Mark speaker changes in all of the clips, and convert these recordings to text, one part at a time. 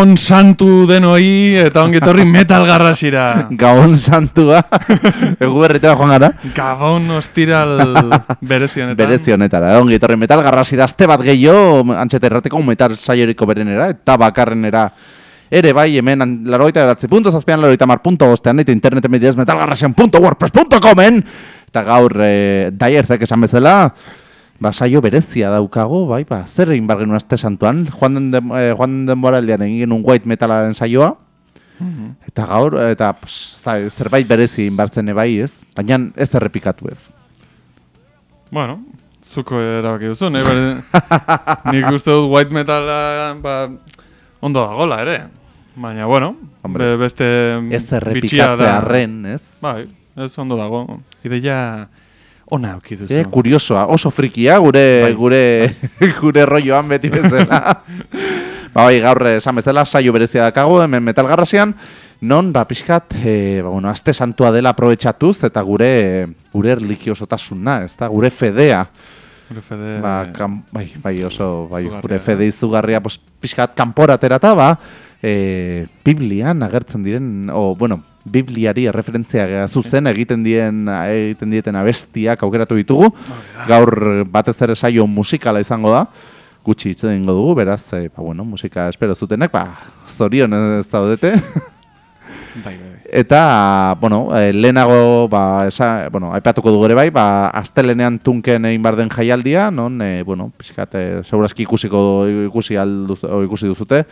Speaker 1: Gabon santu denoi eta ongetorri metal garrasira.
Speaker 2: Gabon santua. Egu berretela joan gara.
Speaker 1: Gabon ostiral berezionetan.
Speaker 2: Berezionetara. Ongetorri metal garrasira. Azte bat gehiago, antxeta errateko metal saioriko berenera, eta bakarrenera ere bai, hemen laroita eratzi punto, zazpian laroita mar punto bostean, eta interneten mediaz metalgarrasian.wordpress.comen eta gaur e, daierzek esan bezala, ba, saio berezia daukago, bai, ba, zer egin bar genuen azte santuan, joan den, den, eh, joan den boraldean egin genuen white metalaren saioa,
Speaker 1: Mhm.
Speaker 2: eta gaur, eta pss, zai, zerbait berezi egin bartzen bai, ez? Baina ez errepikatu ez.
Speaker 1: Bueno, zuko erabaki duzu, nahi bere... Nik uste dut white metala, ba, ondo dagola ere. Baina, bueno,
Speaker 2: Hombre,
Speaker 1: be, beste
Speaker 2: Ez
Speaker 1: bitxia
Speaker 2: errepikatzea
Speaker 1: da.
Speaker 2: arren, ez?
Speaker 1: Bai, ez ondo dago. Ideia ona auki duzu.
Speaker 2: E, kuriosoa, oso frikia gure
Speaker 1: Bai.
Speaker 2: gure gure rolloan beti bezala. ba, bai, gaur esan bezala saio berezia dakago hemen metal garrasian, non ba pixkat, e, ba, bueno, aste santua dela aprobetxatuz eta gure gure erlijiosotasuna, ez da, gure fedea.
Speaker 1: Gure fede...
Speaker 2: Ba, kan, bai, bai, oso, bai,
Speaker 1: Izugarria,
Speaker 2: gure
Speaker 1: ez?
Speaker 2: fede izugarria, pues, pixkat kanpora aterata, ba, e, Biblian agertzen diren, o, bueno, Bibliari erreferentzia zuzen egiten dien egiten dieten abestiak aukeratu ditugu. Gaur batez ere saio musikala izango da. Gutxi hitz egingo dugu, beraz, e, ba, bueno, musika espero zutenek, ba, zorion ez daudete.
Speaker 1: Bai, bai, bai.
Speaker 2: Eta, bueno, e, lehenago, ba, esa, bueno, aipatuko dugu ere bai, ba, astelenean tunken egin bar den jaialdia, non, e, bueno, pixkat, segurazki ikusiko, ikusi, alduz, o, ikusi duzute,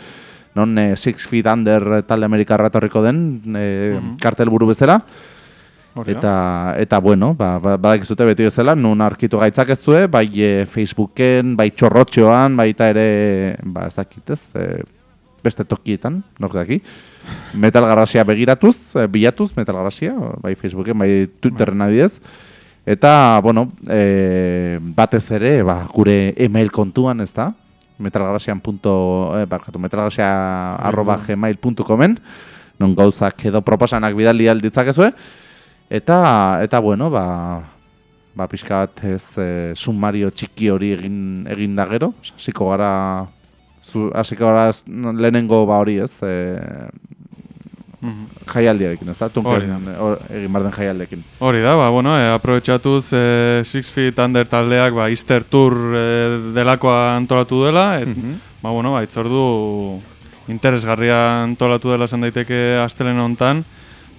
Speaker 2: non e, Six Feet Under talde amerikarra etorriko den, e,
Speaker 1: Mhm.
Speaker 2: kartel buru bezala,
Speaker 1: Hori da.
Speaker 2: eta, eta bueno, ba, ba, badakizute beti bezala, nun arkitu gaitzak ez zue, bai e, Facebooken, bai txorrotxoan, baita ere, ba, ez dakit ez, e, beste tokietan, nork daki, metal garrasia begiratuz, e, bilatuz metal garrasia, bai Facebooken, bai Twitterren adidez, eta, bueno, e, batez ere, ba, gure email kontuan, ez da, metalgarrasian punto, eh, barkatu, metalgarrasia arroba gmail.comen, non gauzak edo proposanak bidali alditzakezue, eta, eta bueno, ba, ba pixka bat ez e, sumario txiki hori egin, egin da gero, hasiko gara, hasiko gara lehenengo ba hori ez, e. jaialdiarekin, ez da?
Speaker 1: Hori
Speaker 2: Tunken egin bar den jaialdekin.
Speaker 1: Hori da, ba, bueno, e, aprobetxatuz e, Six Feet Under taldeak ba, Easter Tour e, delakoa antolatu dela, et, ba, bueno, ba, itzordu interesgarria antolatu dela esan daiteke astelen hontan,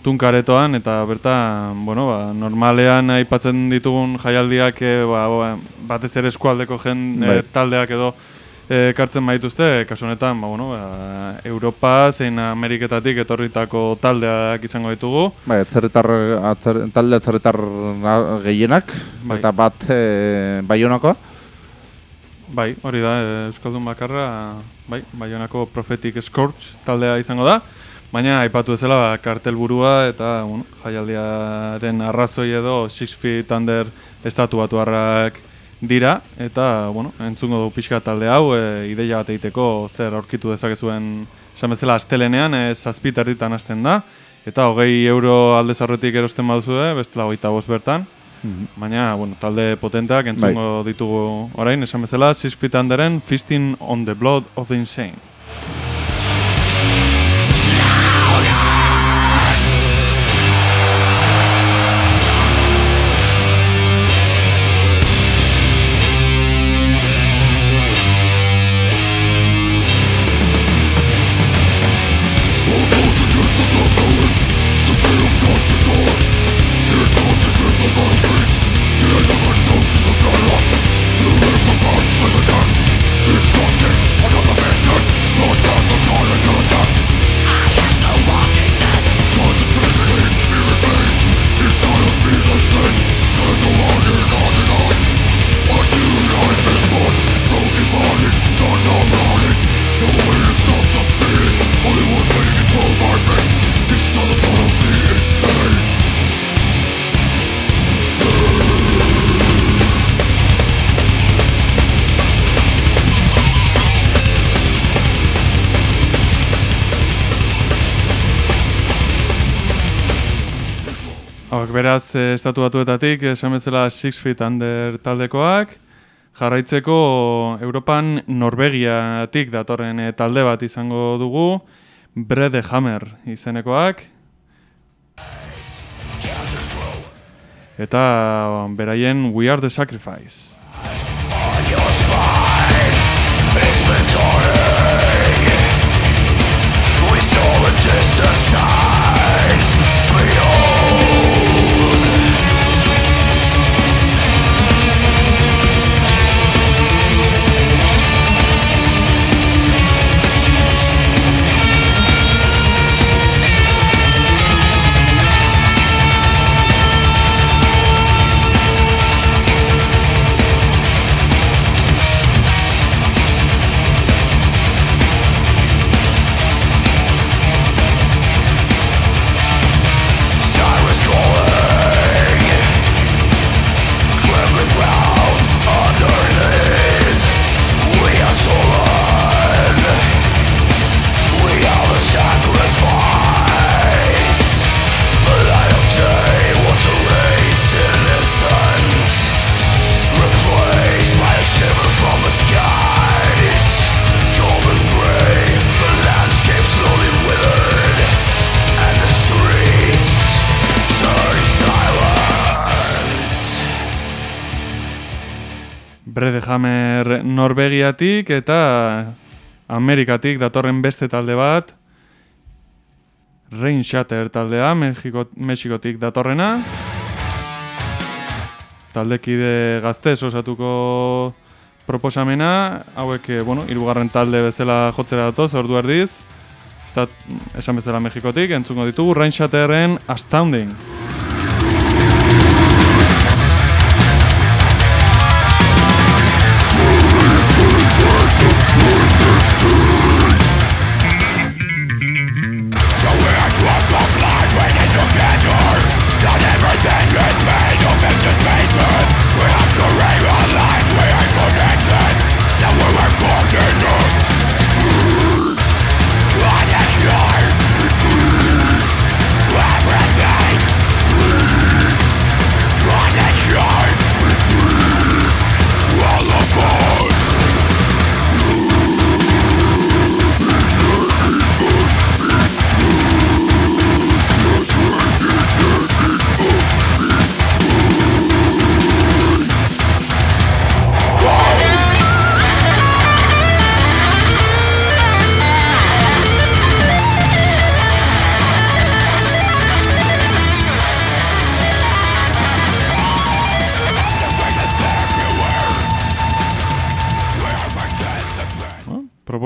Speaker 1: tunkaretoan, eta bertan, bueno, ba, normalean aipatzen ditugun jaialdiak e, ba, ba, batez ere eskualdeko jen
Speaker 2: Bai.
Speaker 1: e, taldeak edo ekartzen baituzte, kasu honetan, ba, bueno, ba, Europa zein Ameriketatik etorritako taldeak izango ditugu,
Speaker 2: Bai, atzerritar, atzer, talde atzerritar gehienak,
Speaker 1: Bai.
Speaker 2: eta bat e, baionakoa.
Speaker 1: Bai, hori da, eh, Euskaldun bakarra, bai, Baionako Prophetic Scorch taldea izango da, baina aipatu ezela ba, kartelburua eta bueno, jaialdiaren arrazoi edo Six Feet Under estatu batuarrak dira, eta bueno, entzungo du pixka talde hau, e, ideia bat egiteko zer aurkitu dezakezuen esan bezala astelenean, e, zazpit erditan hasten da, eta hogei euro alde zarretik erosten baduzue, bestela hogeita bost bertan, Baina, bueno, talde potenteak entzungo ditugu orain, esan bezala, Six Feet Underen Feasting on the Blood of the Insane. Estatu batuetatik, esan bezala Six Feet Under taldekoak, Jarraitzeko Europan Norvegiatik datorren eh, talde bat izango dugu, Brede Hammer izenekoak. Eta beraien We Are The Sacrifice. Bredehammer Norvegiatik eta Amerikatik datorren beste talde bat Rain Shatter taldea Mexiko, Mexikotik datorrena. Taldekide gaztez osatuko proposamena hauek, eh, bueno, irugarren talde bezala jotzera datoz, ordu erdiz. Ez esan bezala Mexikotik entzungo ditugu Rain Shatterren Astounding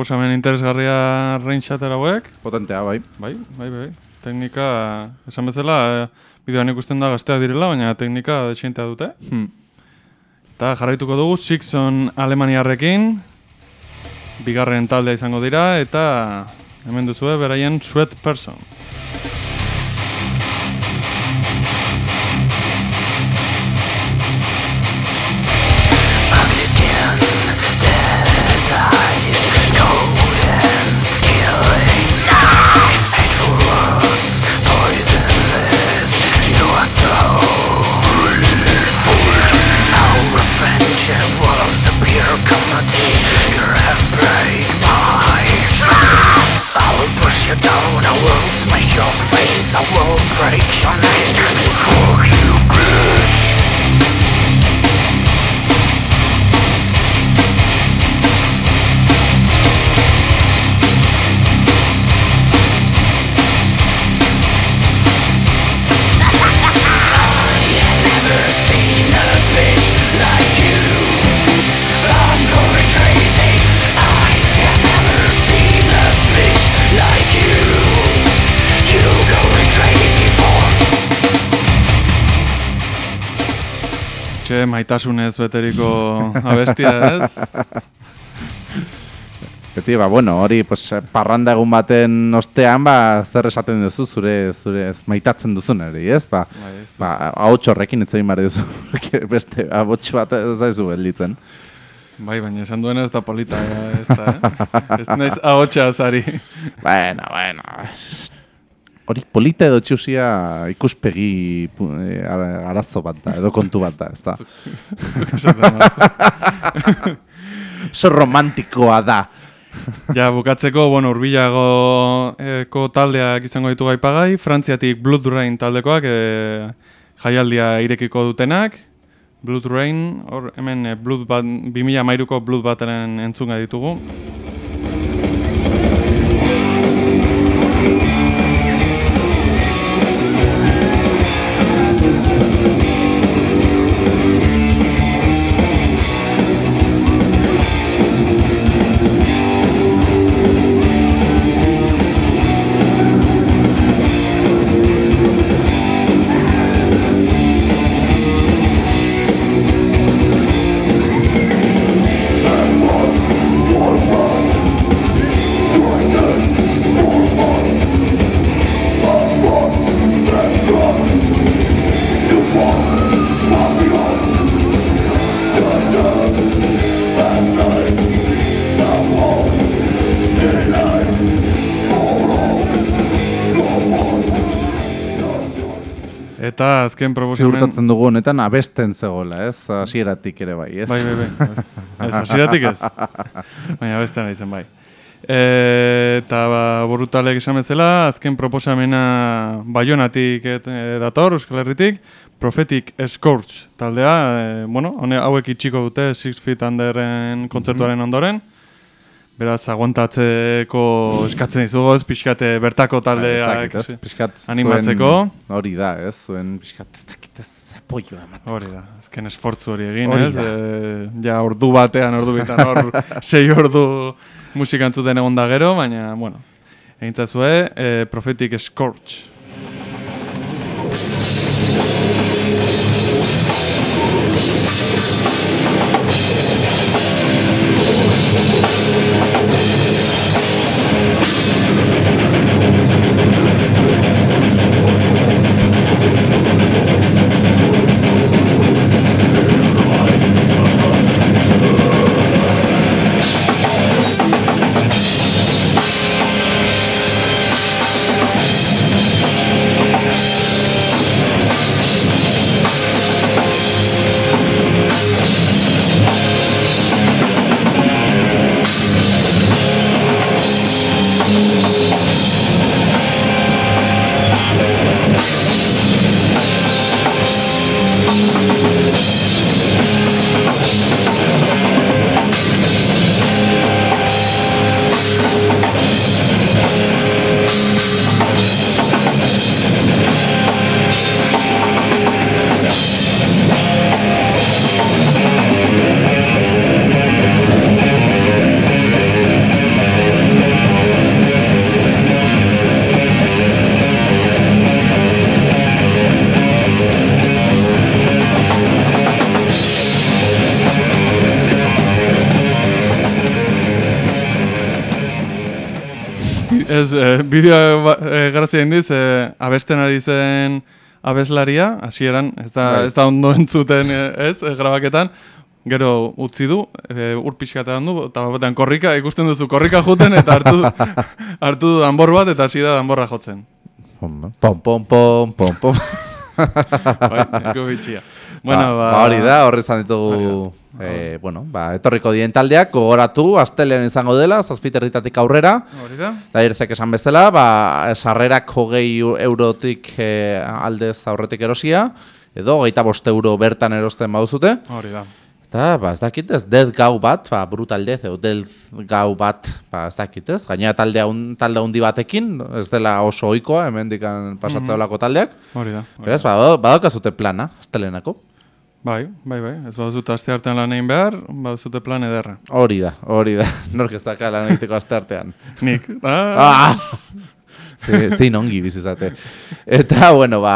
Speaker 1: Proposamen interesgarria rain shatter hauek.
Speaker 2: Potentea, bai.
Speaker 1: Bai, bai, bai. Teknika, esan bezala, eh, bideoan ikusten da gazteak direla, baina teknika desientea dute.
Speaker 2: Hmm.
Speaker 1: Eta jarraituko dugu Sixon Alemaniarrekin, bigarren taldea izango dira, eta hemen duzue beraien Sweat Person.
Speaker 3: I won't break. Your name
Speaker 1: Txe, maitasunez beteriko abestia ez?
Speaker 2: Beti, ba, bueno, hori, pues, parranda egun baten ostean, ba, zer esaten duzu zure, zure ez maitatzen duzun eri, ez? Ba,
Speaker 1: Bai, ez.
Speaker 2: ba, ahots horrekin etzegin bari duzu, beste ahots bat ez daizu gelditzen.
Speaker 1: Bai, baina esan duena ez da polita, ez da, eh? Ez naiz ahotsa azari.
Speaker 2: Bueno, bueno, hori polita edo txusia ikuspegi eh, ara- arazo bat da, edo kontu bat da, ez da. Oso romantikoa da.
Speaker 1: Ja, bukatzeko, bueno, urbilago eko taldeak izango ditu gaipagai, Frantziatik Blood Rain taldekoak e, jaialdia irekiko dutenak. Blood Rain, hor hemen eh, Blood bat, 2000 mairuko Blood bateren entzunga ditugu. Eta azken proposamen...
Speaker 2: Ziurtatzen dugu honetan abesten zegoela, ez? Hasieratik ere bai, ez?
Speaker 1: Bai, bai, bai. Ez, hasiratik ez. Baina beste gaitzen bai. E, eta ba, borutalek esan bezala, azken proposamena Baionatik et, e, dator, Euskal Herritik, Prophetic Scourge taldea, e, bueno, hone, hauek itxiko dute Six Feet Underen kontzertuaren ondoren. Beraz, aguantatzeko eskatzen dizugu, ez pixkate bertako
Speaker 2: Bai, ez
Speaker 1: taldeak
Speaker 2: zuen-
Speaker 1: animatzeko.
Speaker 2: Hori da, ez? Zuen pixkat ez dakit ez apoioa ematen.
Speaker 1: Hori da, azken esfortzu hori egin, ez? E, ja, ordu batean, ordu bitan, hor, sei ordu musika entzuten egon da gero, baina, bueno, egintzazue, e, Prophetic Scorch. Bideo ba, e, grazia indiz, e, abesten ari zen abeslaria, hasieran ez da,
Speaker 2: Bai.
Speaker 1: ez da ondo entzuten, e, ez, grabaketan, gero utzi du, e, ur pixkatean du, eta batean korrika, ikusten duzu korrika joten, eta hartu, hartu du danbor bat, eta hasi da danborra jotzen.
Speaker 2: Pom, pom, pom, pom, pom.
Speaker 1: Bai, bitxia. Bueno,
Speaker 2: ba,
Speaker 1: ba,
Speaker 2: hori da, horri izan ditugu, eh, bueno, ba, etorriko dien taldeak, gogoratu, astelean izango dela, zazpiter ditatik aurrera,
Speaker 1: Hori da?
Speaker 2: da irzek esan bezala, ba, sarrerak hogei eurotik eh, aldez aurretik erosia, edo geita bost euro bertan erosten bauzute,
Speaker 1: Hori da.
Speaker 2: eta, ba, ez dakit ez, death gau bat, ba, brutal death, edo death gau bat, ba, ez dakit ez, gainera talde, haun, talde handi batekin, ez dela oso ohikoa, hemen dikan pasatzea olako taldeak,
Speaker 1: Hori da. hori
Speaker 2: beraz, ba, badaukazute plana, astelenako.
Speaker 1: Bai, bai, bai. Ez baduzute aste artean lan egin behar, baduzute plan ederra.
Speaker 2: Hori da, hori da. Nork ez daka lan egiteko aste artean.
Speaker 1: Nik. Ah,
Speaker 2: Ah! Ze- Zein ongi bizizate. Eta, bueno, ba,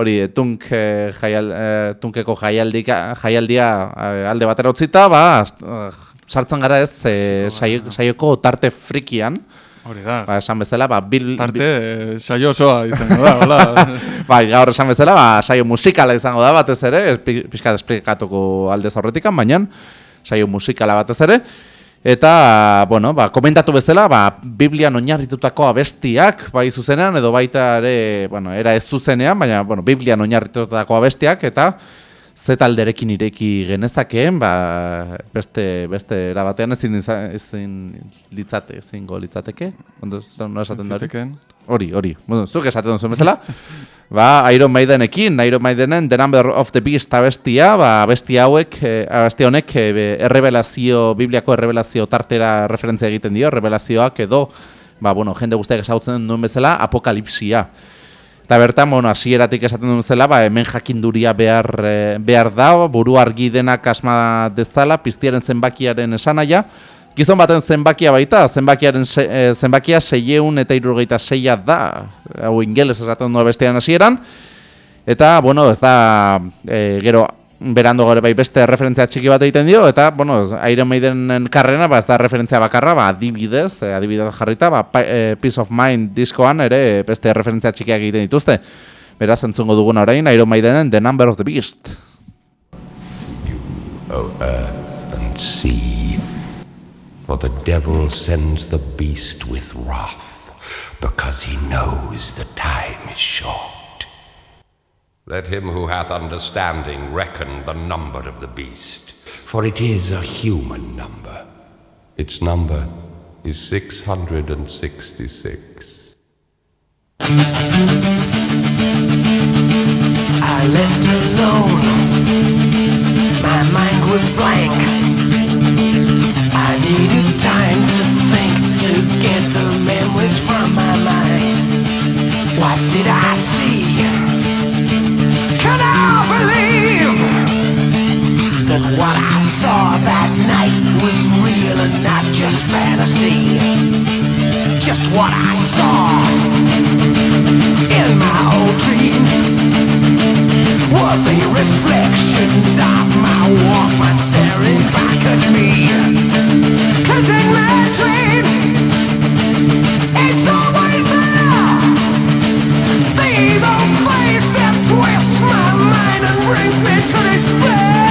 Speaker 2: hori, tunk, eh, jaial, eh, tunkeko jaialdika, jaialdia eh, alde batera utzita, ba, eh, sartzen gara ez, eh, saio- saioko tarte frikian,
Speaker 1: hori da.
Speaker 2: ba, esan bezala, ba, bil,
Speaker 1: Tarte, eh, saio osoa izango da, hola.
Speaker 2: Bai, gaur esan bezala, ba, saio musikala izango da batez ere, pi- pixka esplikatuko aldez aurretikan, baina saio musikala batez ere. Eta, bueno, ba, komentatu bezala, ba, Biblian oinarritutako abestiak, bai zuzenean, edo baita ere, bueno, era ez zuzenean, baina, bueno, Biblian oinarritutako abestiak, eta ze talderekin ireki genezakeen, ba, beste, beste erabatean ezin, ezin litzate, ezingo litzateke, ondo, no esaten da hori? Hori. Bueno, zuk esaten duzuen bezala. ba, Iron Maidenekin, Iron Maidenen The Number of the Beast abestia, ba, abesti hauek, eh, abesti honek be- errebelazio, Bibliako errebelazio tartera referentzia egiten dio, errebelazioak edo, ba, bueno, jende guztiak ezagutzen duen bezala, apokalipsia. Eta bertan, bueno, hasieratik esaten duen bezala, ba, hemen jakinduria behar, eh, behar da, buru argi denak asma dezala, piztiaren zenbakiaren esanaia, Gizon baten zenbakia baita, zenbakiaren se, eh, zenbakia seieun eta irurogeita seia da, hau ingeles esaten du bestean hasieran. Eta, bueno, ez da, e, gero, berando gore bai beste referentzia txiki bat egiten dio, eta, bueno, Iron Maidenen karrena, ba, ez da referentzia bakarra, ba, adibidez, eh, adibidez jarrita, ba, eh, Peace of Mind diskoan ere beste referentzia txikiak egiten dituzte. Beraz, entzungo dugun orain, Iron Maidenen The Number of the Beast.
Speaker 4: O earth and sea. For the devil sends the beast with wrath, because he knows the time is short. Let him who hath understanding reckon the number of the beast, for it is a human number. Its number is 666.
Speaker 3: I left alone. My mind was blank. I needed time to think to get the memories from my mind. What did I that night was real and not just fantasy? Just what I saw in my old dreams were the reflections of my Walkman staring back at me. Cause in my dreams, it's always there. The evil face that twists my mind and brings me to despair.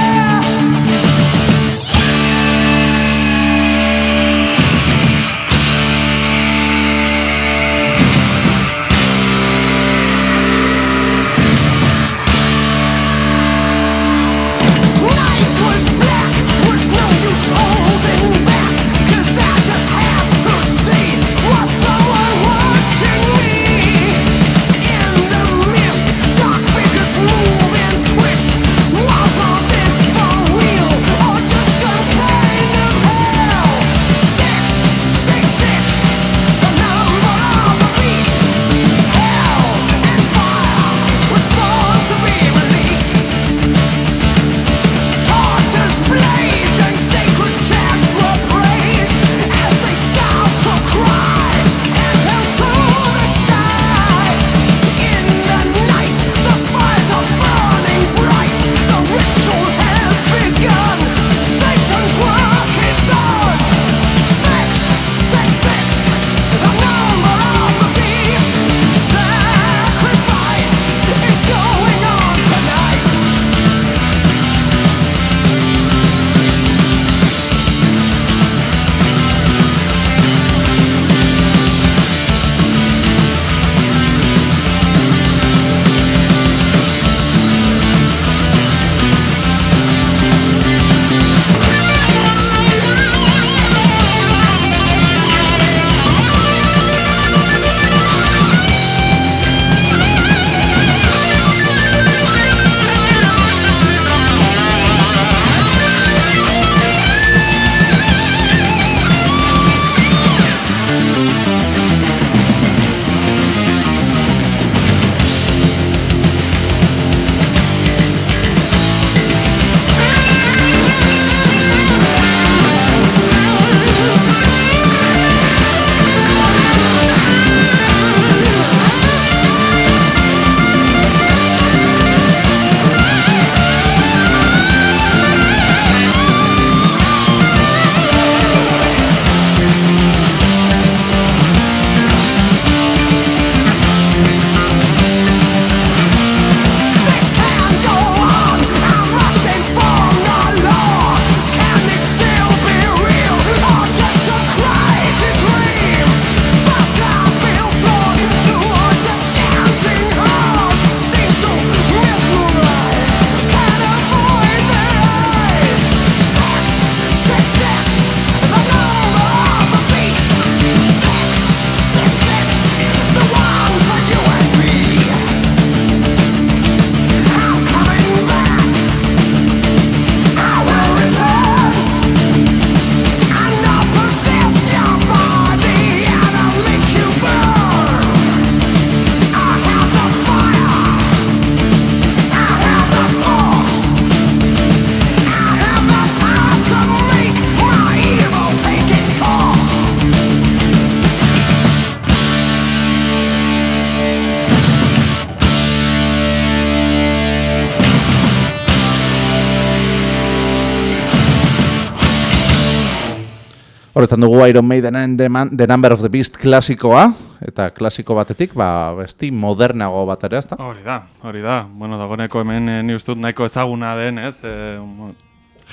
Speaker 2: Dugu Iron Maidenen The, Man, The Number of the Beast klasikoa, eta klasiko batetik, ba, besti modernago bat ere, ezta?
Speaker 1: Hori da, hori da. Bueno, dagoeneko hemen eh, ni uste dut nahiko ezaguna den, ez? Mo-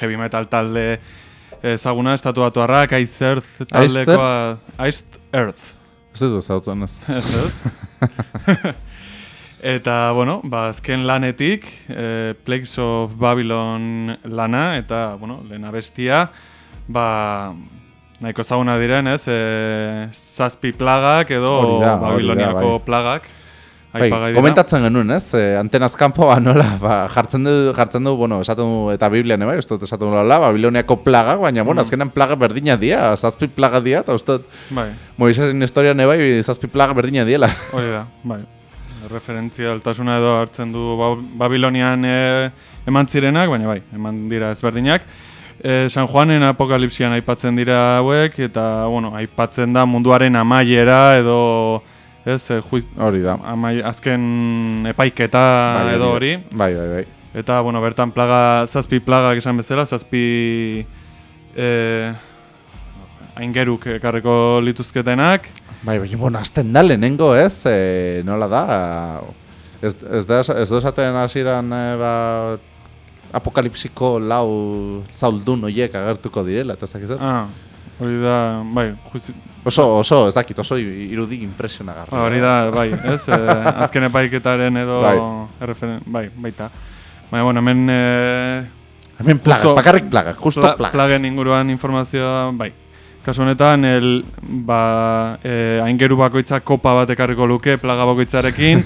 Speaker 1: heavy metal talde ezaguna, estatu batu harrak, Ice Earth taldekoa... Iced Earth.
Speaker 2: Ez dut zautzen ez.
Speaker 1: Ez ez? eta, bueno, ba, azken lanetik, eh, Plagues of Babylon lana, eta, bueno, lehen abestia, ba, nahiko ezaguna diren, ez? Eh, zazpi plagak edo
Speaker 2: da, hori da,
Speaker 1: Babiloniako
Speaker 2: bai.
Speaker 1: plagak.
Speaker 2: Bai, komentatzen genuen, ez? E, antenaz kanpo, ba, nola, ba, jartzen du, jartzen du, bueno, esaten du, eta Biblian, bai, ez dut esaten du, la, Babiloniako plagak, baina, bueno, azkenan plaga berdina dia, zazpi plaga dia, eta uste dut,
Speaker 1: Bai,
Speaker 2: Moisesen historian bai, zazpi plaga berdina diela.
Speaker 1: hori da, bai. Referentzia altasuna edo hartzen du ba Babilonian e, eman zirenak, baina bai, eman dira ezberdinak. E, San Juanen apokalipsian aipatzen dira hauek, eta, bueno, aipatzen da munduaren amaiera edo, ez, e, juiz,
Speaker 2: Hori da.
Speaker 1: amai, azken epaiketa
Speaker 2: Bai,
Speaker 1: edo hori.
Speaker 2: Bai, bai, bai.
Speaker 1: Eta, bueno, bertan plaga, zazpi plagak esan bezala, zazpi e, aingeruk ekarriko lituzketenak.
Speaker 2: Bai, bai, bueno, azten da lehenengo, ez? E, nola da? Ez, ez, da, ez da esaten hasieran e, ba, apokalipsiko lau zauldun horiek agertuko direla, eta ez dakit zer?
Speaker 1: Ah, hori da, bai, juiz,
Speaker 2: Oso, oso, ez dakit, oso irudi impresionagarri.
Speaker 1: Ba, hori da, bai, ez? Eh, azken epaiketaren edo
Speaker 2: Bai.
Speaker 1: erreferen, bai, baita. Baina, bueno, hemen eh,
Speaker 2: Hemen plaga, bakarrik plaga, justo
Speaker 1: pla,
Speaker 2: plaga.
Speaker 1: plagen inguruan informazioa, bai. Kasu honetan, el, ba, eh, aingeru bakoitza kopa bat ekarriko luke plaga bakoitzarekin.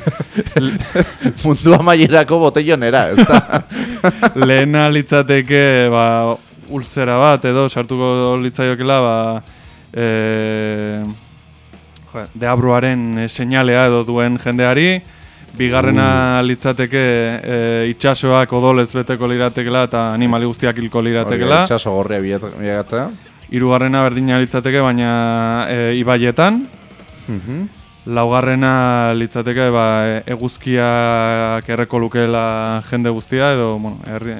Speaker 2: Mundu amaierako botellonera, ez da?
Speaker 1: lehena litzateke, ba, ultzera bat edo sartuko litzaiokela, ba, eh, jo, deabruaren eh, seinalea edo duen jendeari, bigarrena litzateke e, itxasoak odolez beteko liratekela eta animali guztiak hilko liratekela.
Speaker 2: Hori, Itxaso gorria bilakatzea.
Speaker 1: Hirugarrena berdina litzateke baina e, ibaietan.
Speaker 2: Mhm.
Speaker 1: Laugarrena litzateke ba, e- eguzkiak erreko lukeela jende guztia edo bueno, herri,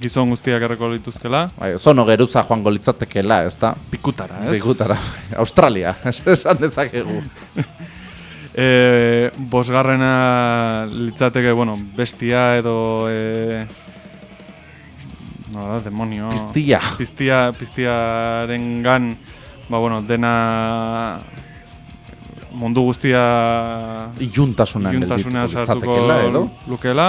Speaker 1: gizon guztiak erreko lituzkela.
Speaker 2: Bai, zono geruza joango litzatekeela, ez da?
Speaker 1: Pikutara, ez?
Speaker 2: Bigutara. Australia, esan dezakegu.
Speaker 1: E, bosgarrena litzateke, bueno, bestia edo... E, no da, demonio...
Speaker 2: Piztia.
Speaker 1: Piztia, piztiaren gan, ba, bueno, dena mundu guztia
Speaker 2: Iuntasunan
Speaker 1: iuntasuna
Speaker 2: geldituko
Speaker 1: sartuko
Speaker 2: edo?
Speaker 1: lukela.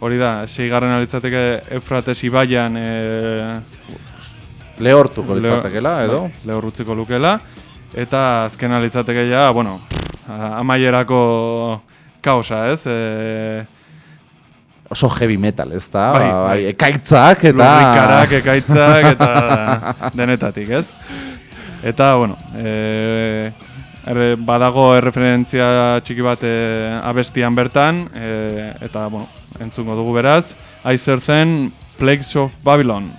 Speaker 1: Hori da, seigarrena litzateke Eufrates ibaian e,
Speaker 2: Lehortuko
Speaker 1: leo-
Speaker 2: litzatekeela, edo?
Speaker 1: bai, lehorrutziko lukela. Eta azkena litzateke ja, bueno, amaierako kaosa, ez? E,
Speaker 2: Oso heavy metal, ez da?
Speaker 1: Bai,
Speaker 2: Ba,
Speaker 1: bai.
Speaker 2: ekaitzak eta...
Speaker 1: Lurrikarak, ekaitzak eta denetatik, ez? Eta, bueno, e, erre, badago erreferentzia txiki bat e, abestian bertan, e, eta, bueno, entzungo dugu beraz, Aizer zen Plagues of Babylon.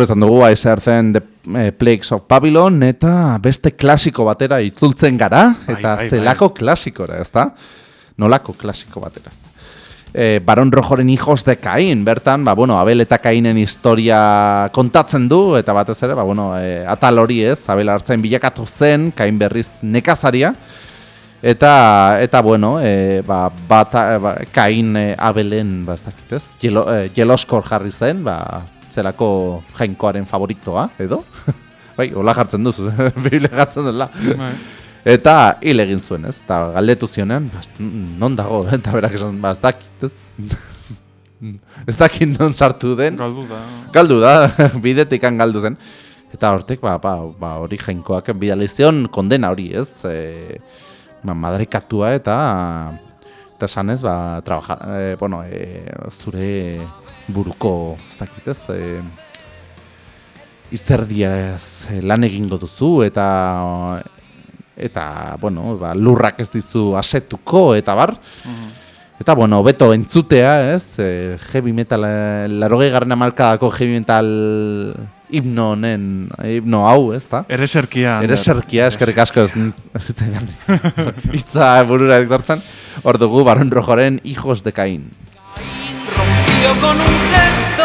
Speaker 2: Hor esan dugu, aize hartzen The eh, Plagues of Babylon, eta beste klasiko batera itzultzen gara,
Speaker 1: Bai,
Speaker 2: eta
Speaker 1: bai, bai.
Speaker 2: zelako klasikora, ezta? Nolako klasiko batera. E, Baron Rojoren hijos de Cain, bertan, ba, bueno, Abel eta Cainen historia kontatzen du, eta batez ere, ba, bueno, e, atal hori ez, Abel hartzen bilakatu zen, Cain berriz nekazaria, Eta, eta bueno, e, ba, bata, ba, Kain e, Abelen, ba, ez dakit ez, jelo, jeloskor jarri zen, ba, zelako jainkoaren favoritoa, edo? bai, hola jartzen duzu, bile jartzen dela.
Speaker 1: Bai.
Speaker 2: Eta hil egin zuen, ez? Eta galdetu zionean, ba, non dago, eta berak esan, ba, ez dakit, ez? ez dakit non sartu den.
Speaker 1: Galdu da.
Speaker 2: Galdu da, bidetikan galdu zen. Eta hortek, ba, ba, ba hori jainkoak bidali zion kondena hori, ez? E, ba, madrikatua eta eta sanez, ba, trabaja, e, bueno, e, zure buruko, ez dakit, ez? E, izerdiaz lan egingo duzu eta eta, bueno, ba, lurrak ez dizu asetuko eta bar. Eta, bueno, beto entzutea, ez? E, heavy metal, e, larogei garren amalkadako heavy metal himno honen, himno hau, ez da?
Speaker 1: Ereserkia.
Speaker 2: Ere zerkia, eskerrik asko ez ez zitean. Itza burura etortzen. Hor dugu, Baron Rojoren hijos de Caín.
Speaker 5: rompió con un gesto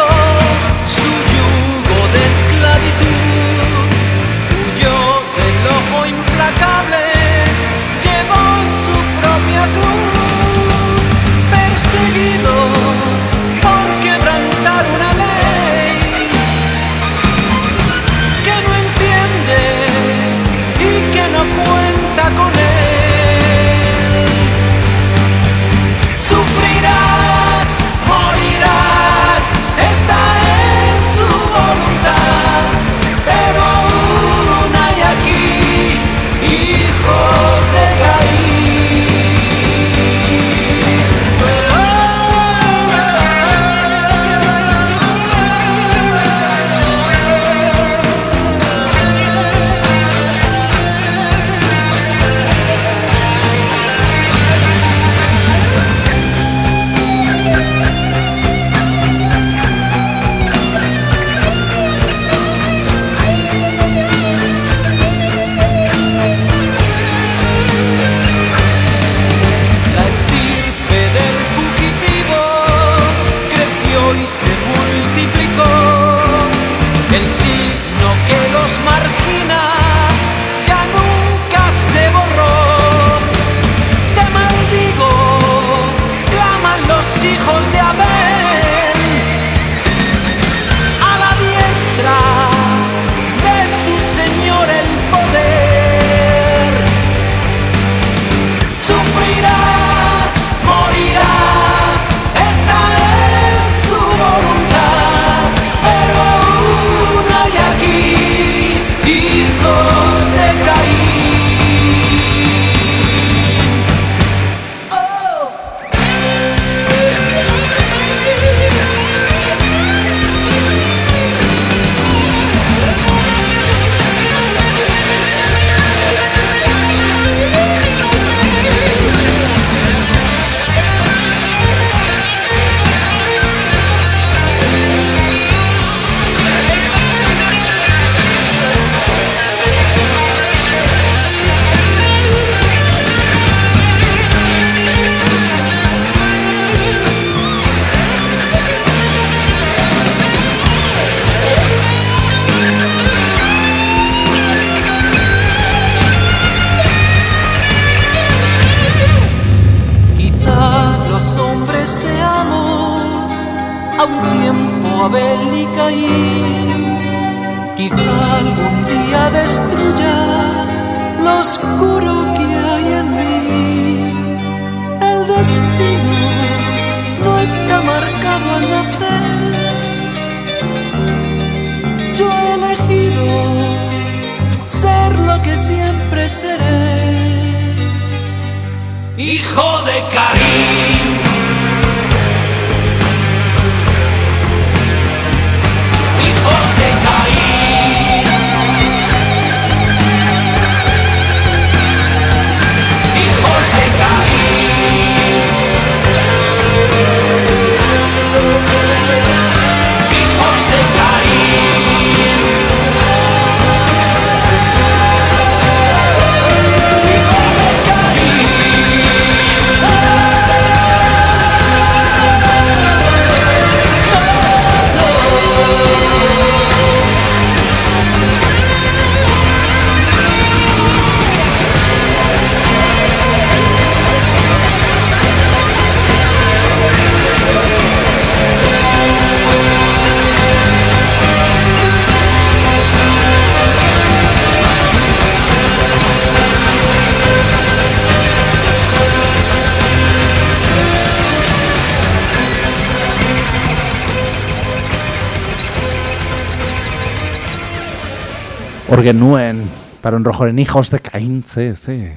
Speaker 2: genuen, Baron Rojoren hijos de Cain, ze, ze,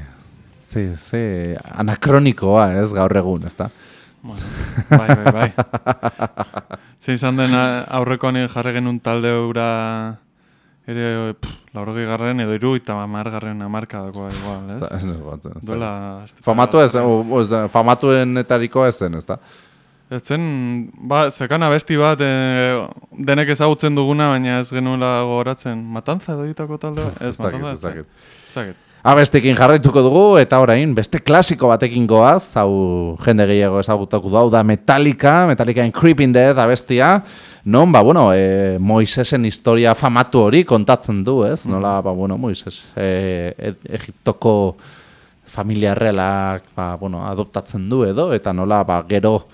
Speaker 2: ze, ze, anakronikoa ez gaur egun, ezta?
Speaker 1: Bueno, bai, bai, bai. Zein izan den a- aurreko honi jarri genuen talde eura ere, pff, laurogei garren edo iru eta margarren amarkadakoa igual, ez?
Speaker 2: Ez, ez, gogoratzen, ez.
Speaker 1: Duela...
Speaker 2: Famatu ez, o, o, ez, famatuenetariko ez zen, ezta?
Speaker 1: Ez zen, ba, zekan abesti bat e, denek ezagutzen duguna, baina ez genuela gogoratzen. Matantza edo egitako talde bat? Ez, matantza
Speaker 2: ez dakit.
Speaker 1: Ez dakit.
Speaker 2: Abestekin jarraituko dugu eta orain beste klasiko batekin goaz, hau jende gehiago ezagutako du, hau da Metallica, Metallicaen Creeping Death abestia, non, ba, bueno, e, Moisesen historia famatu hori kontatzen du, ez? Nola, ba, bueno, Moises, e, e, Egiptoko familia realak, ba, bueno, adoptatzen du edo, eta nola, ba, gero,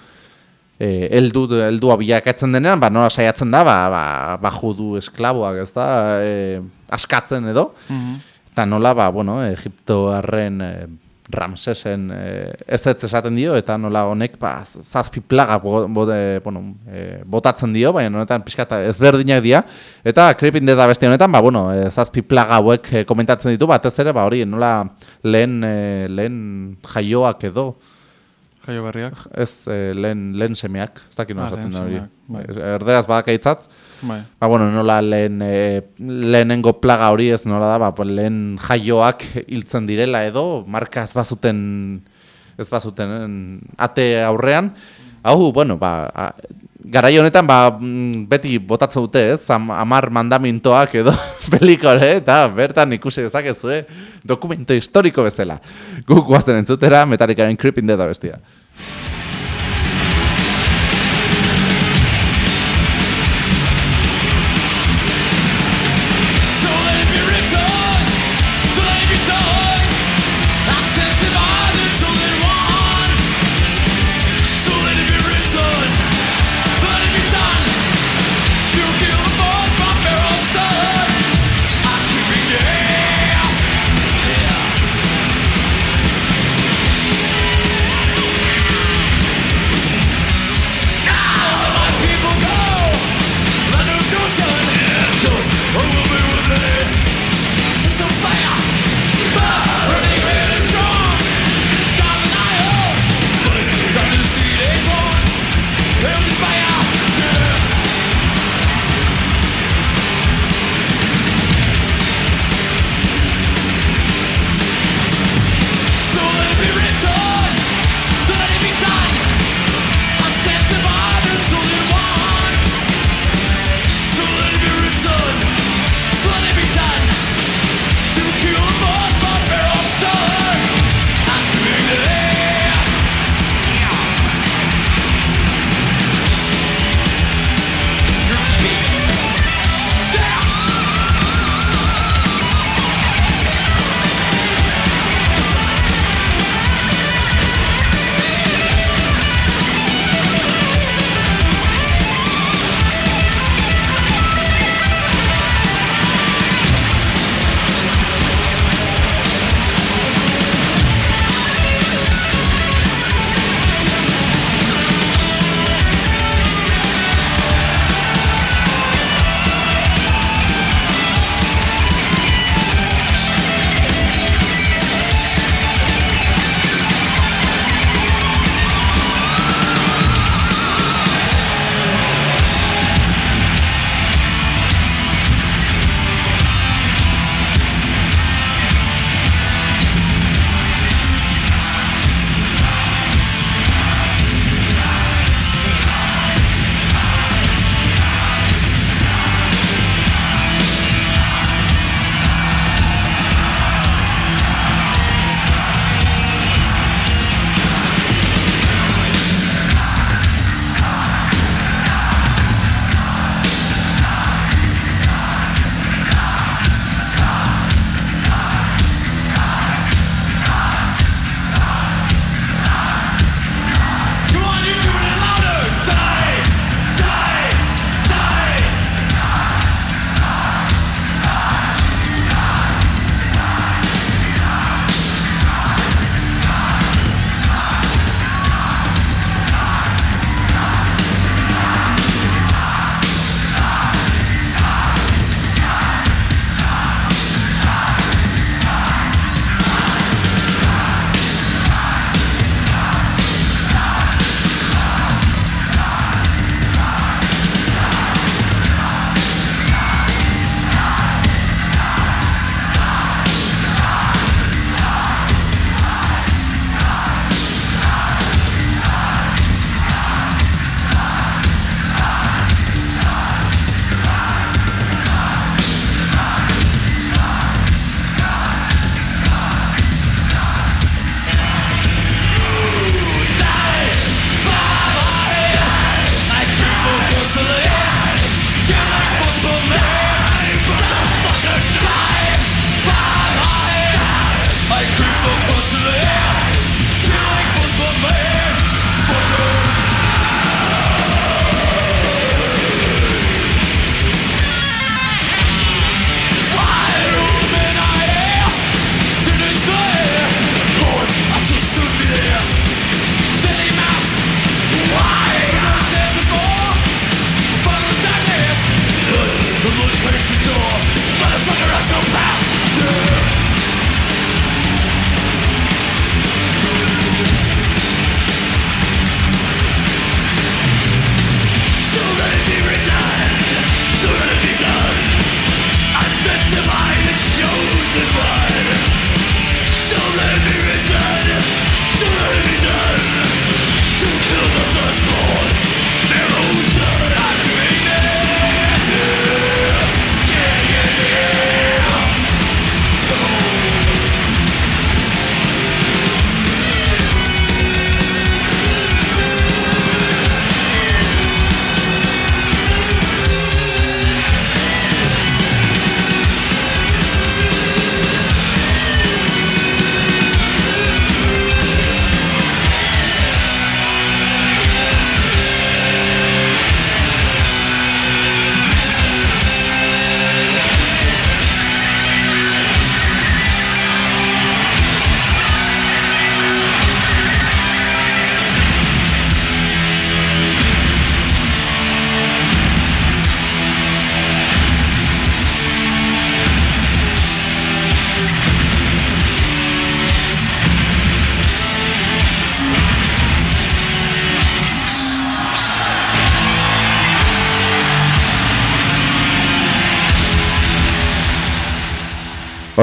Speaker 2: eh, eldu, eldua bilakatzen denean, ba, nola saiatzen da, ba, ba, ba judu esklaboak, ez da, e, askatzen edo, eta nola, ba, bueno, Egiptoarren e, Ramsesen e, ez ez esaten dio, eta nola honek, ba, zazpi plaga bo, bo, e, bueno, e, botatzen dio, baina honetan pixka eta ezberdinak dira, eta Creeping Dead abesti honetan, ba, bueno, e, zazpi plaga hauek komentatzen ditu, batez ere, ba, hori, nola lehen, e, lehen jaioak edo,
Speaker 1: Jaio berriak.
Speaker 2: Ez, eh, lehen, lehen semeak, ez dakit nola
Speaker 1: Ah,
Speaker 2: esaten da hori.
Speaker 1: bai.
Speaker 2: Erderaz badakaitzat,
Speaker 1: Bai.
Speaker 2: ba, bueno, nola lehen, e, lehenengo plaga hori ez nola da, ba, lehen jaioak hiltzen direla edo, marka ez bazuten, ez bazuten eh, ate aurrean. Hau, bueno, ba, a, garai honetan, ba, mm, beti botatzen dute, ez, am, amar mandamintoak edo pelikore, eta bertan ikusi dezakezue dokumento historiko bezala. Guk guazen entzutera, Metallicaren Creeping Dead bestia.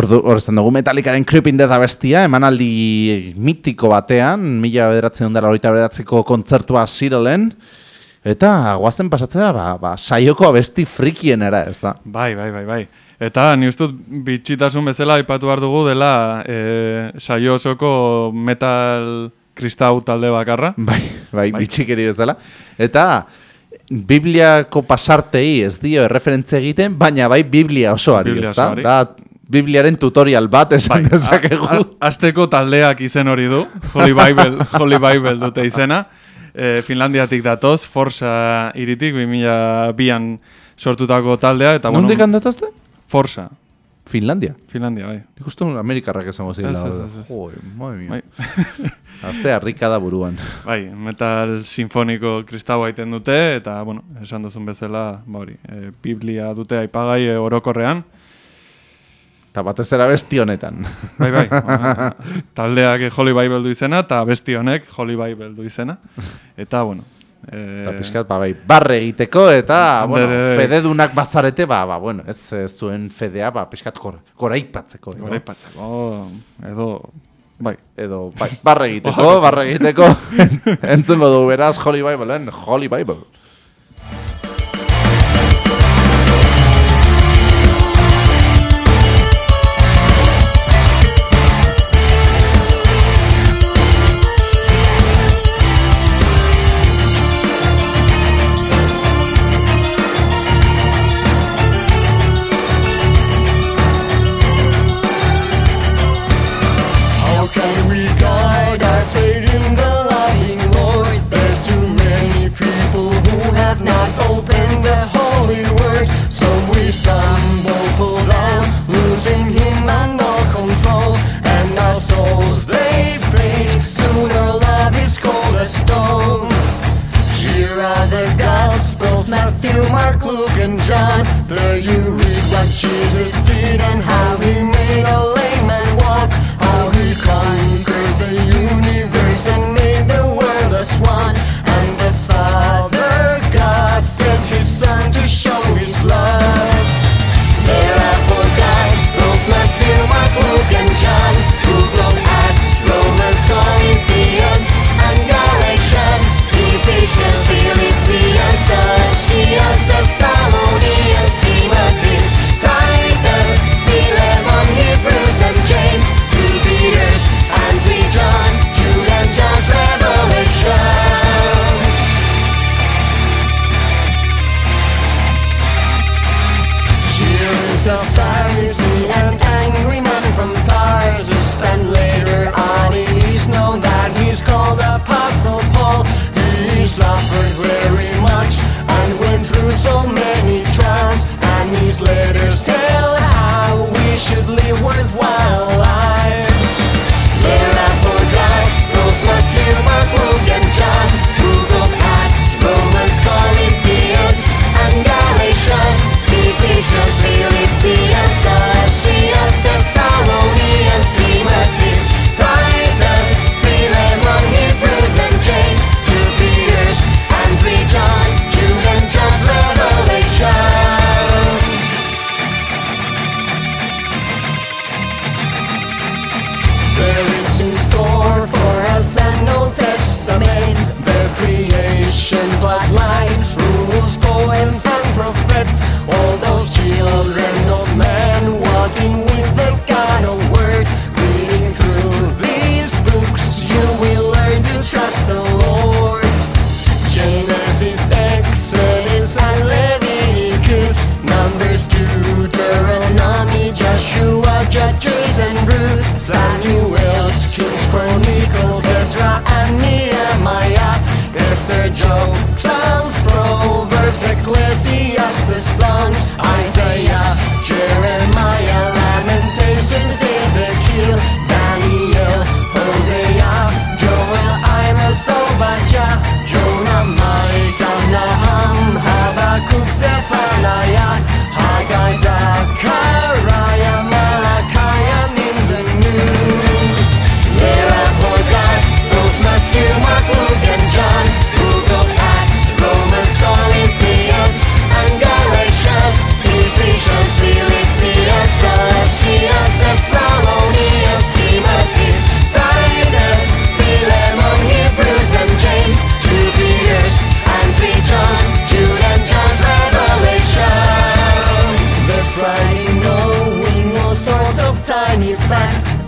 Speaker 6: Ordu, hor esan dugu Metallicaren Creeping Death abestia, emanaldi mitiko batean, mila bederatzen dara horita bederatzeko kontzertua zirelen, eta guazen pasatzera, ba, ba, saioko abesti frikienera, ez da?
Speaker 1: Bai, bai, bai, bai. Eta ni uste dut bitxitasun bezala aipatu behar dugu dela e, saio osoko metal kristau talde bakarra.
Speaker 6: Bai, bai, bitxikeri bezala. Eta Bibliako pasartei ez dio erreferentzia egiten, baina bai Biblia osoari,
Speaker 1: Biblia
Speaker 6: ez da?
Speaker 1: osoari.
Speaker 6: Da, Bibliaren tutorial bat esan dezakegu.
Speaker 1: Bai, a- Azteko taldeak izen hori du, Holy Bible, Holy Bible dute izena. E, Finlandiatik datoz, Forza iritik, 2002an sortutako taldea, eta
Speaker 6: Nondik
Speaker 1: bueno,
Speaker 6: handatazte?
Speaker 1: Forza,
Speaker 6: Finlandia.
Speaker 1: Finlandia, bai.
Speaker 6: Nik uste nun Amerikarrak esango ziren.
Speaker 1: Ez, ez, ez.
Speaker 6: Joi, madre mia.
Speaker 1: Bai.
Speaker 6: Azte harrika da buruan.
Speaker 1: Bai, metal sinfoniko kristau aiten dute, eta, bueno, esan duzun bezala, ba hori, e, Biblia dute aipagai e, orokorrean.
Speaker 6: Eta batez era besti honetan.
Speaker 1: Bai, bai, ba, taldeak Holy Bible du izena, eta besti honek Holy Bible du izena. Eta, bueno, e,
Speaker 6: Eta pixkat, ba, bai, barre egiteko, eta, bueno,
Speaker 1: Andere-
Speaker 6: fededunak bazarete, ba, ba, bueno, ez zuen fedea, ba, pixkat gor, goraipatzeko. edo.
Speaker 1: goraipatzeko, edo, bai,
Speaker 6: Edo, bai, barre egiteko, barre egiteko, entzungo du, beraz, Holy Bibleen, Holy Bible.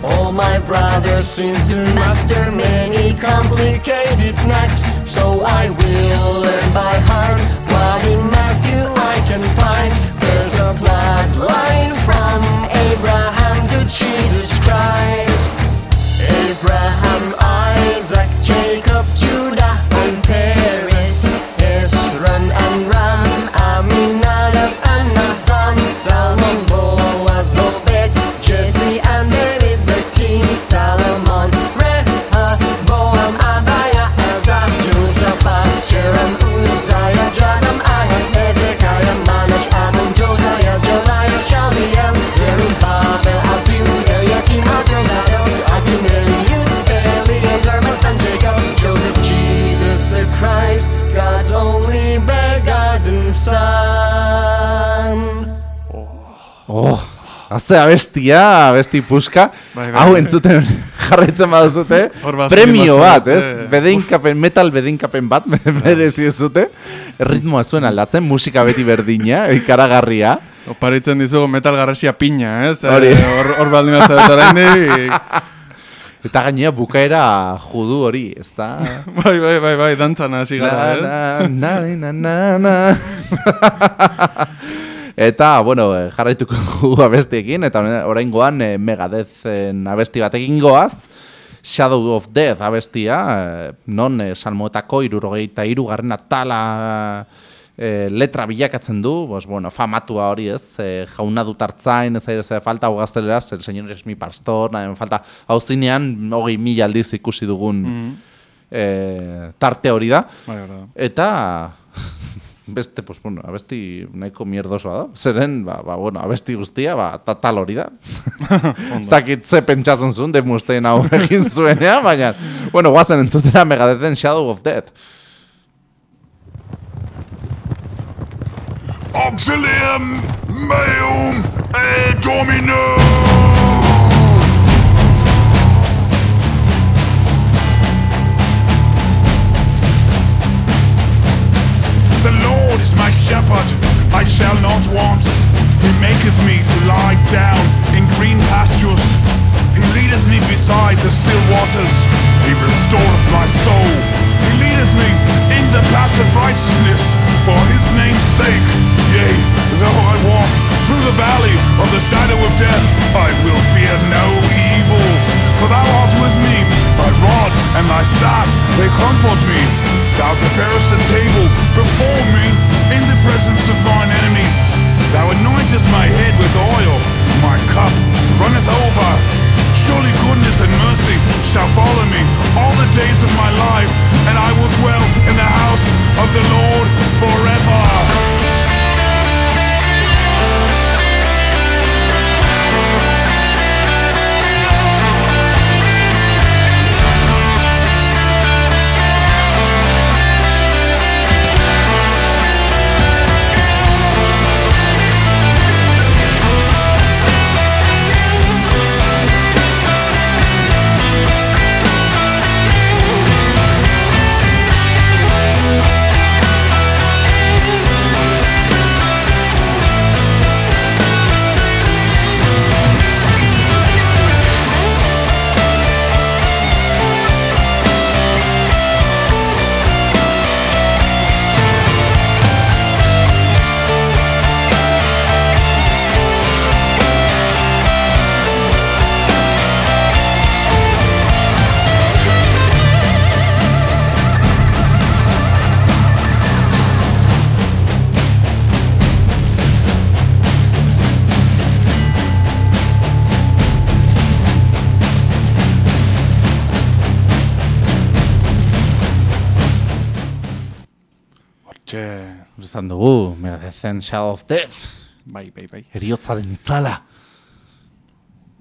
Speaker 7: All
Speaker 6: my brothers seem to master many complicated knacks. So I will learn by heart what in Matthew I can find. There's a bloodline from Abraham to Jesus Christ. Abraham,
Speaker 2: Oh, azte abestia, abesti puska.
Speaker 1: Bai, bai,
Speaker 2: Hau entzuten jarraitzen baduzute, premio bat, ez? Bedeinkapen, metal bedeinkapen bat, merezi zute. Ritmoa zuen aldatzen, musika beti berdina, ikaragarria.
Speaker 1: Oparitzen dizugu metal garrasia pina, ez?
Speaker 2: Hori.
Speaker 1: Eh, Hor, hor baldin bat.
Speaker 2: Eta gainera bukaera judu hori, ez da?
Speaker 1: Bai, bai, bai, bai, dantzan hasi gara, ez?
Speaker 2: na, na, na, na, na. Eta, bueno, eh, jarraituko dugu abestiekin, eta oraingoan eh, Megadethen abesti batekin goaz, Shadow of Death abestia, eh, non eh, salmoetako irurogeita irugarren atala eh, letra bilakatzen du, bos, bueno, famatua hori ez, eh, jauna dut hartzain, ez ez falta hau gazteleraz, el señor es mi pastor, nahi, falta, hau zinean, hogei mila aldiz ikusi dugun eh, tarte hori da.
Speaker 1: Bai, bai, bai.
Speaker 2: Eta beste, pues, bueno, abesti nahiko mierdosoa da. Zeren, ba, ba, bueno, abesti guztia, ba, ta- tal hori da. Ez dakit ze pentsatzen zuen, Dave Mustaine hau egin zuenean, baina, bueno, guazen entzutera Megadethen Shadow of Death.
Speaker 8: Auxilium meum et domino. Shepherd, I shall not want. He maketh me to lie down in green pastures. He leadeth me beside the still waters. He restoreth my soul. He leadeth me in the path of righteousness for his name's sake. Yea, though I walk through the valley of the shadow of death, I will fear no evil. For thou art with me, thy rod and thy staff, they comfort me. Thou preparest a table before me in the presence of mine enemies. Thou anointest my head with oil, my cup runneth over. Surely goodness and mercy shall follow me all the days of my life, and I will dwell in the house of the Lord forever.
Speaker 2: Esan dugu, Megadethen Shadow of Death,
Speaker 1: bai, bai, bai.
Speaker 2: eriotzaren itzala.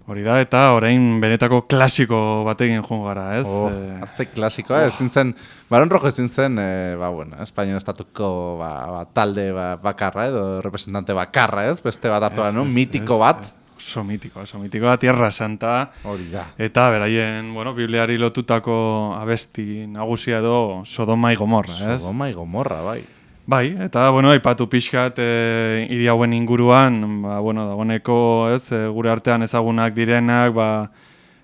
Speaker 1: Hori da, eta orain benetako klasiko batekin joan gara, ez?
Speaker 2: Oh,
Speaker 1: Eh,
Speaker 2: azte klasikoa, ezin zen, Baron Rojo ezin zen, eh, ba, bueno, Espainian estatuko ba, ba, talde ba, bakarra edo representante bakarra, ez? Beste bat hartu da, no?
Speaker 1: ez,
Speaker 2: Mitiko
Speaker 1: ez,
Speaker 2: bat.
Speaker 1: ez. Oso mitiko, oso mitiko da, Tierra Santa.
Speaker 2: Hori da.
Speaker 1: Eta beraien, bueno, Bibliari lotutako abesti nagusia edo Sodoma y Gomorra, ez?
Speaker 2: Sodoma y Gomorra, bai.
Speaker 1: Bai, eta, bueno, aipatu pixkat e, hiri hauen inguruan, ba, bueno, dagoeneko, ez, e, gure artean ezagunak direnak, ba,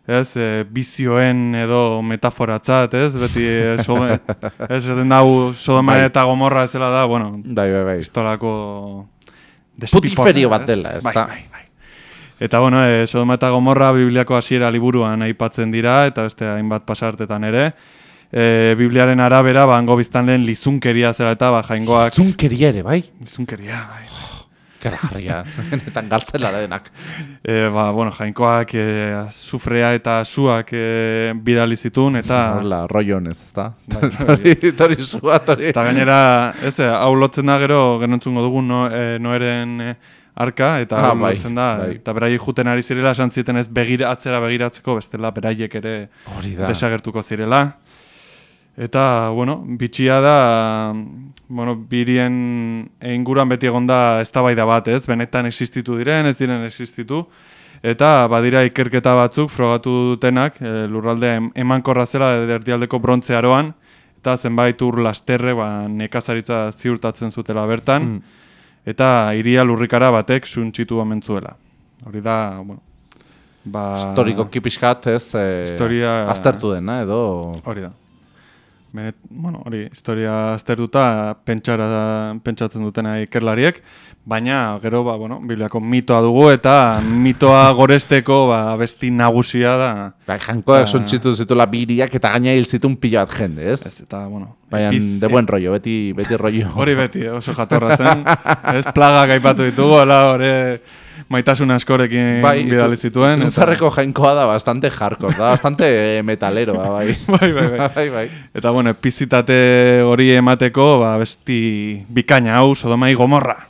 Speaker 1: ez, e, bizioen edo metaforatzat, ez, beti, e, so, ez, esaten dau, Sodoma
Speaker 2: Bai.
Speaker 1: eta Gomorra ezela da, bueno,
Speaker 2: Bai, bai, bai.
Speaker 1: pistolako...
Speaker 2: Putiferio bat dela, ez
Speaker 1: bai,
Speaker 2: da?
Speaker 1: Bai, bai. Eta, bueno, e, Sodoma eta Gomorra Bibliako hasiera liburuan aipatzen dira, eta beste hainbat pasartetan ere, e, Bibliaren arabera, ba, hango biztanleen lizunkeria zela eta, ba, jaingoak...
Speaker 2: Zunkeria ere, bai?
Speaker 1: Lizunkeria, bai.
Speaker 2: Karagarria, benetan galtzelara denak.
Speaker 1: E, ba, bueno, jainkoak e, azufrea eta suak e, bidali zituen, eta...
Speaker 2: Horla, rollo honez, ez da?
Speaker 1: Bai,
Speaker 2: Tori, tori zua, tori.
Speaker 1: Eta gainera, ez, hau lotzen da gero, genontzungo dugu no, e, noeren e, arka, eta
Speaker 2: Ah,
Speaker 1: hau
Speaker 2: bai,
Speaker 1: lotzen da,
Speaker 2: bai.
Speaker 1: eta beraiek juten ari zirela, esan ziten ez begira, atzera begiratzeko, bestela beraiek ere desagertuko zirela. Eta, bueno, bitxia da, bueno, birien inguruan beti egon da eztabaida bat, ez? Benetan existitu diren, ez diren existitu. Eta badira ikerketa batzuk frogatu dutenak, e, lurralde em- emankorra zela erdialdeko brontze aroan, eta zenbait ur lasterre ba, nekazaritza ziurtatzen zutela bertan, eta iria lurrikara batek suntxitu omen zuela. Hori da, bueno, ba...
Speaker 2: Historiko kipiskat, ez? Eh,
Speaker 1: Historia-
Speaker 2: Aztertu dena, edo...
Speaker 1: Hori da. Benet, bueno, hori, historia aztertuta pentsara, pentsatzen dutena ikerlariek, baina gero, ba, bueno, Bibliako mitoa dugu eta mitoa goresteko ba, besti nagusia da.
Speaker 2: Bai, jankoak
Speaker 1: Ba-
Speaker 2: suntxitu zituela biriak eta gaina hil zituen pila bat jende, ez?
Speaker 1: Ez, eta, bueno,
Speaker 2: Baina, de buen rollo, beti, beti rollo.
Speaker 1: Hori beti, oso jatorra zen. ez plagak aipatu ditugu, hola, hori maitasun askorekin bidali zituen. eta-
Speaker 2: Tuntzarreko jainkoa da bastante hardcore, da bastante eh, metalero, ba, bai.
Speaker 1: bai, bai, bai.
Speaker 2: bai, bai.
Speaker 1: Eta, bueno, epizitate hori emateko, ba, besti bikaina hau, Sodoma i Gomorra.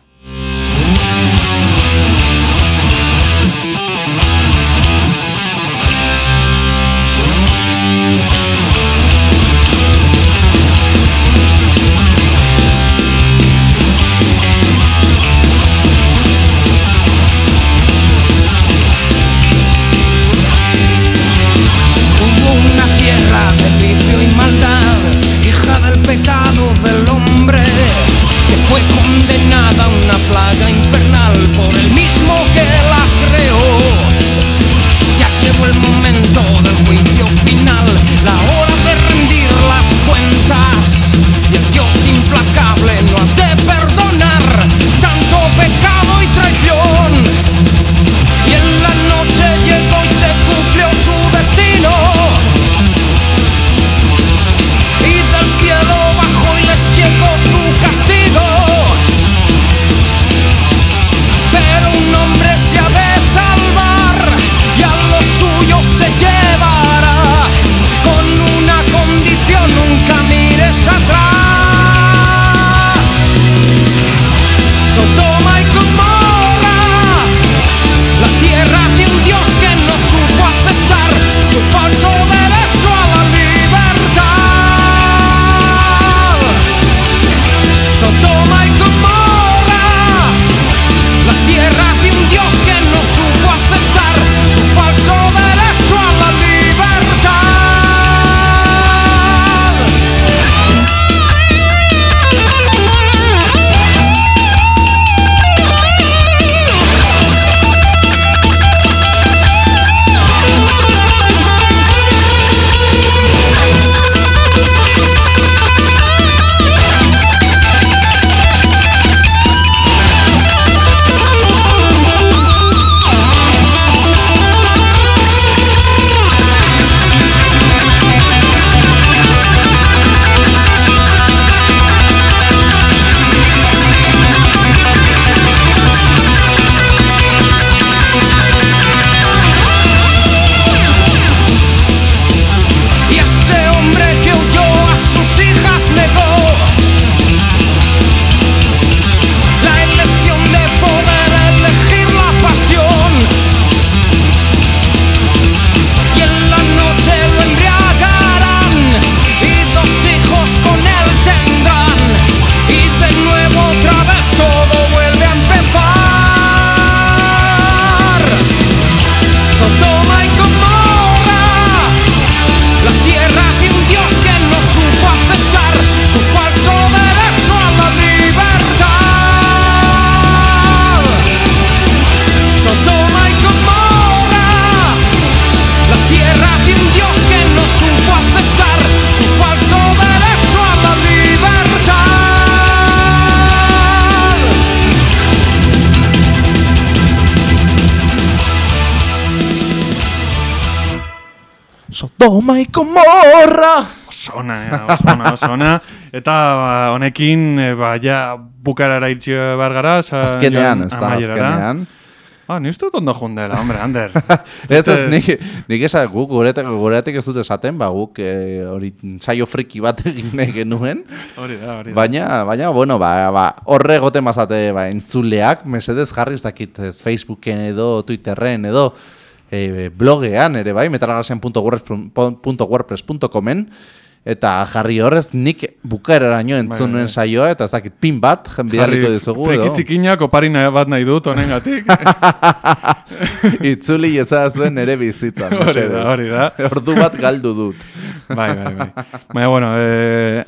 Speaker 2: Sodoma y Gomorra!
Speaker 1: Osona, osona, osona. Eta ba, honekin, e, ba, ja, bukarara itxi behar gara.
Speaker 2: Azkenean, ez da, azkenean.
Speaker 1: Ah, ni uste dut ondo jundela, hombre, Ander.
Speaker 2: Ez ez, nik, nik esan guk guretek, guretek ez dut esaten, ba guk eh, hori saio friki bat egin nahi genuen.
Speaker 1: Hori da, hori da.
Speaker 2: Baina, baina, bueno, ba, ba, horre goten mazate ba, entzuleak, mesedez jarri ez dakit ez Facebooken edo, Twitterren edo, e, blogean ere bai, metalgarrasen.wordpress.comen, eta jarri horrez nik bukaeraraino entzun
Speaker 1: Bai,
Speaker 2: nuen
Speaker 1: bai.
Speaker 2: saioa, eta ez dakit pin bat, bidaliko dizugu edo.
Speaker 1: zikinak oparina bat nahi dut, honengatik.
Speaker 2: Itzuli ezazuen ere bizitzan,
Speaker 1: Hori da, hori da.
Speaker 2: Ordu bat galdu dut.
Speaker 1: bai, bai, bai. Baina, bueno, e,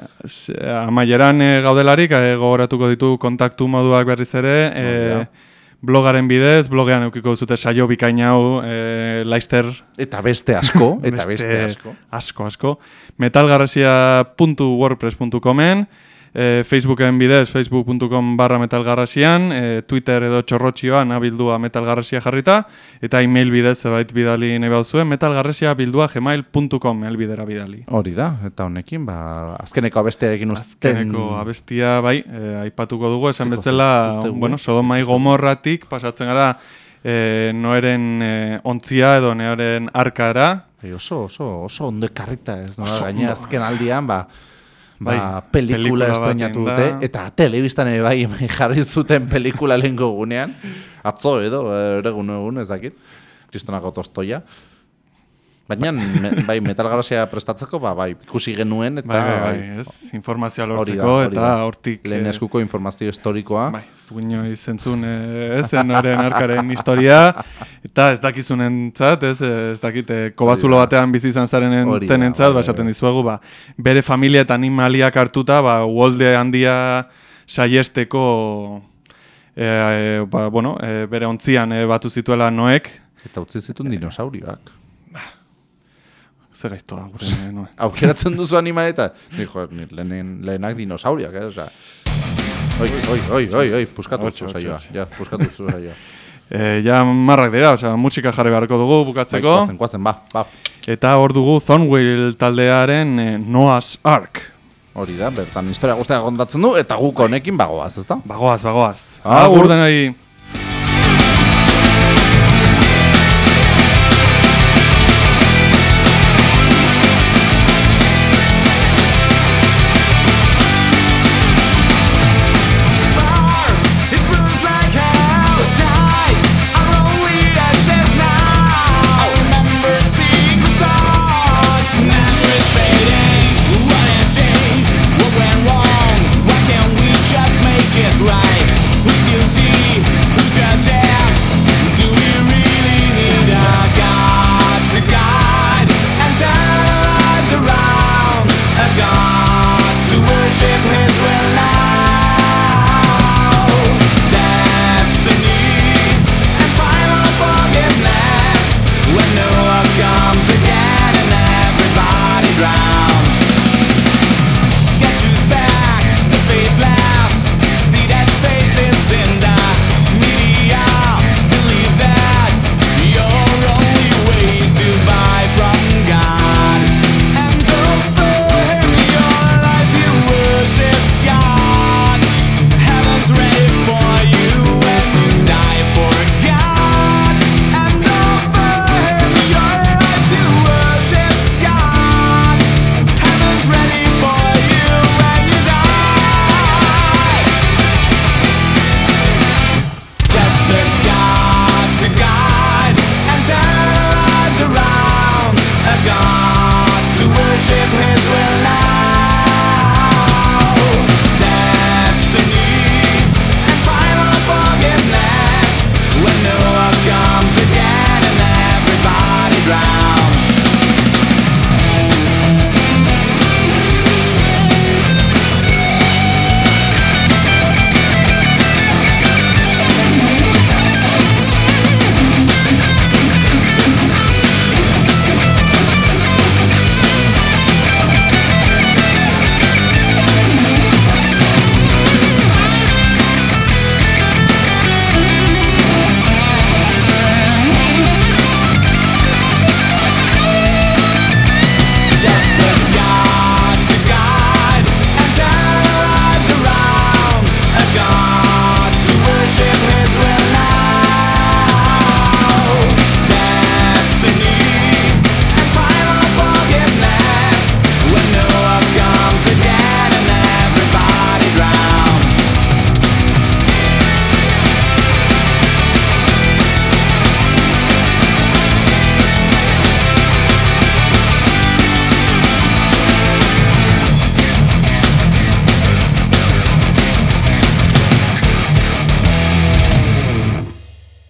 Speaker 1: amaieran e, gaudelarik, e, gogoratuko ditu kontaktu moduak berriz ere, e,
Speaker 2: da.
Speaker 1: Blogaren bidez, blogean eukiko zute saio bikaina hau, e, Leister
Speaker 2: Eta beste asko, eta beste, asko.
Speaker 1: Asko, asko. metalgarrasia.wordpress.comen, e, Facebooken bidez, facebook.com barra metalgarrasian, e, Twitter edo txorrotxioan abildua metalgarrasia jarrita, eta email bidez zebait bidali nahi bauzuen, metalgarrasia bildua gmail.com elbidera bidali.
Speaker 2: Hori da, eta honekin, ba, azkeneko abestearekin uzten...
Speaker 1: Azkeneko abestia, bai, e, aipatuko dugu, esan bezala, bueno, Sodomai gomorratik pasatzen gara e, noeren e, ontzia edo noeren arkara,
Speaker 2: Bai, oso, oso, oso ondo ekarrita ez, no? Gaina azken aldian, ba,
Speaker 1: Bai,
Speaker 2: ba, pelikula
Speaker 1: pelikula
Speaker 2: estrenatu dute, eta telebistan ere bai jarri zuten pelikula lehenko gunean, atzo edo, ere egun egun, ez dakit, kristonako tostoia. Baina, me, bai, metalgarrasia prestatzeko, ba, bai, ikusi genuen, eta
Speaker 1: bai, bai, bai, ez, informazioa
Speaker 2: da,
Speaker 1: lortzeko,
Speaker 2: hori
Speaker 1: eta
Speaker 2: da.
Speaker 1: hortik...
Speaker 2: lehen
Speaker 1: e,
Speaker 2: eskuko informazio historikoa.
Speaker 1: Bai, ez du inoiz entzun eh, ez, enoren arkaren historia, eta ez dakizunentzat, ez, ez eh, kobazulo
Speaker 2: Hori da.
Speaker 1: batean bizi izan zaren
Speaker 2: da,
Speaker 1: entzat,
Speaker 2: bai,
Speaker 1: ba,
Speaker 2: bai,
Speaker 1: esaten
Speaker 2: bai.
Speaker 1: dizuegu, ba, bere familia eta animaliak hartuta, ba, uolde handia saiesteko, e, e, ba, bueno, e, bere ontzian e, batu zituela noek,
Speaker 2: Eta utzi zituen dinosaurioak.
Speaker 1: Ze gaiztoa, gure noe.
Speaker 2: Aukeratzen duzu animaleta, ni jo, ni lehenen, lehenak dinosauriak, eh? Osea, oi, oi, oi, oi, oi, puskatu zu saioa, ja, puskatu zu saioa.
Speaker 1: E, ja marrak dira, osea, musika jarri beharko dugu
Speaker 2: Bai,
Speaker 1: bukatzeko,
Speaker 2: kuazen, kuazen, ba, ba.
Speaker 1: eta hor dugu Thornwheel taldearen e, Noah's Ark.
Speaker 2: Hori da, bertan historia guztiak kontatzen du, eta guk honekin bagoaz, ezta?
Speaker 1: Bagoaz, bagoaz.
Speaker 2: Agur.
Speaker 1: Agur denoi.